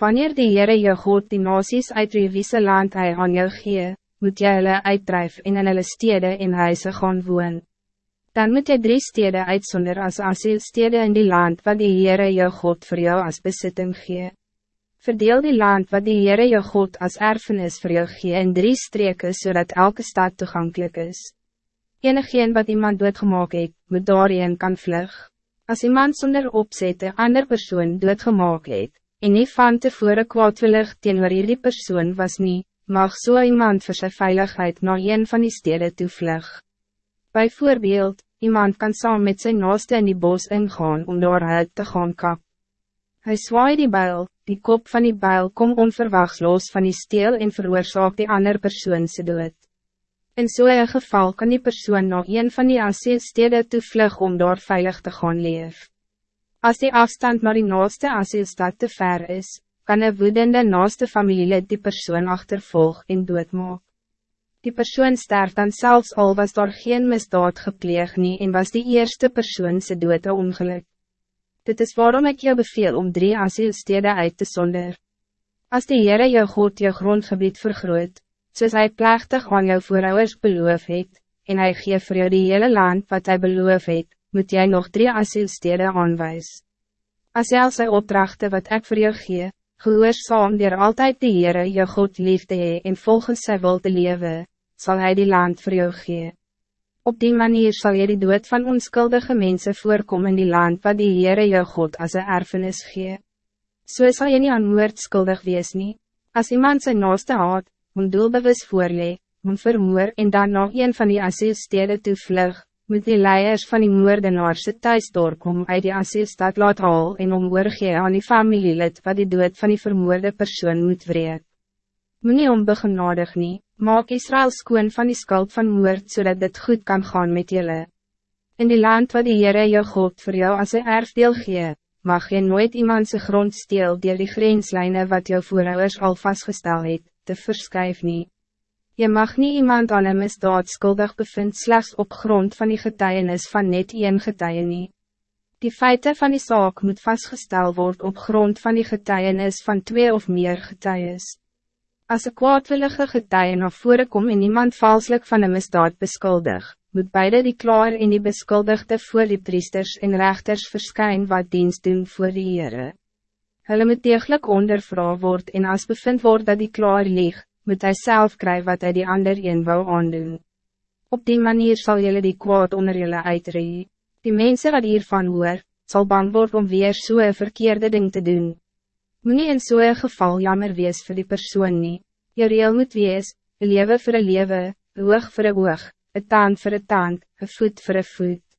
Wanneer die Heere jou God die nasies uit wie wiese land hy aan jou gee, moet jy hulle uitdrijf en in hulle stede en huise gaan woon. Dan moet jy drie stede uitsonder as asielstede in die land wat die Heere jou God voor jou als besitting gee. Verdeel die land wat die Heere jou God als erfenis voor jou gee in drie streken zodat elke stad toegankelijk is. Enigeen wat iemand doodgemaak het, moet daarin kan vlug. Als iemand zonder opzet een ander persoon doodgemaak het, en nie van tevore kwaadwillig teenoor die persoon was nie, mag so iemand voor zijn veiligheid naar een van die steden toe vlug. Bijvoorbeeld, iemand kan saam met zijn naaste in die bos ingaan om door het te gaan kap. Hij zwaai die bijl, die kop van die bijl kom onverwachts los van die steel en veroorzaak die ander persoon se dood. In zo'n so geval kan die persoon nog een van die asielstede toe vlug om door veilig te gaan leven. Als die afstand naar die naaste asielstad te ver is, kan een woedende naaste familie die persoon achtervolg en doodmaak. Die persoon sterft dan zelfs al was daar geen misdaad gepleeg nie en was die eerste persoon se dood een ongeluk. Dit is waarom ik jou beveel om drie asielstede uit te zonder. Als die Heere jou God jou grondgebied vergroot, soos hy plechtig aan jou voorouders beloof het, en hy geef vir jou die hele land wat hij beloof het, moet jij nog drie asielstede aanwijs. As jy sy opdrachte wat ik voor jou gee, gehoorzaam dier altyd die Heere jou God liefde hee en volgens sy wil te lewe, sal hy die land voor jou gee. Op die manier zal je die dood van onskuldige mensen voorkomen in die land wat die Heere jou God als een erfenis gee. So sal jy nie aan moord skuldig wees nie. As iemand sy naaste haat, moet doelbewus voorlee, moet vermoor en dan nog een van die asielstede toe vlug, moet die leiers van die moordenaarse thuisdorp om uit die asielstad laat haal en om oorgee aan die familielid wat die dood van die vermoorde persoon moet wreek. Moet nie onbegenadig nie, maak Israël skoon van die skuld van moord zodat dit goed kan gaan met jullie. In die land wat die Heere jou God voor jou als een erfdeel gee, mag je nooit iemand zijn grond steel die die grenslijnen wat jou voorouders al vastgesteld het, te verskuif nie. Je mag niet iemand aan een misdaad skuldig bevind slechts op grond van die getuienis van net een getuie nie. Die feiten van die zaak moet vastgesteld worden op grond van die getuienis van twee of meer getuies. Als een kwaadwillige getuie naar voren kom en iemand valselijk van een misdaad beskuldig, moet beide die klaar en die beskuldigde voor die priesters en rechters verschijnen wat dienst doen voor die Heere. Hulle moet degelijk ondervrouw word en als bevind wordt dat die klaar liegt, moet hij zelf krijgen wat hij die ander een wil aandoen. Op die manier zal jullie die kwaad onder jullie uitreden. Die mensen wat hiervan hoor, zal bang worden om weer zo'n verkeerde ding te doen. Moet niet in zo'n geval jammer wees voor die persoon niet. Je reel moet wees, een leven voor een leven, een oog voor een oog, een tand voor een tand, een voet voor een voet.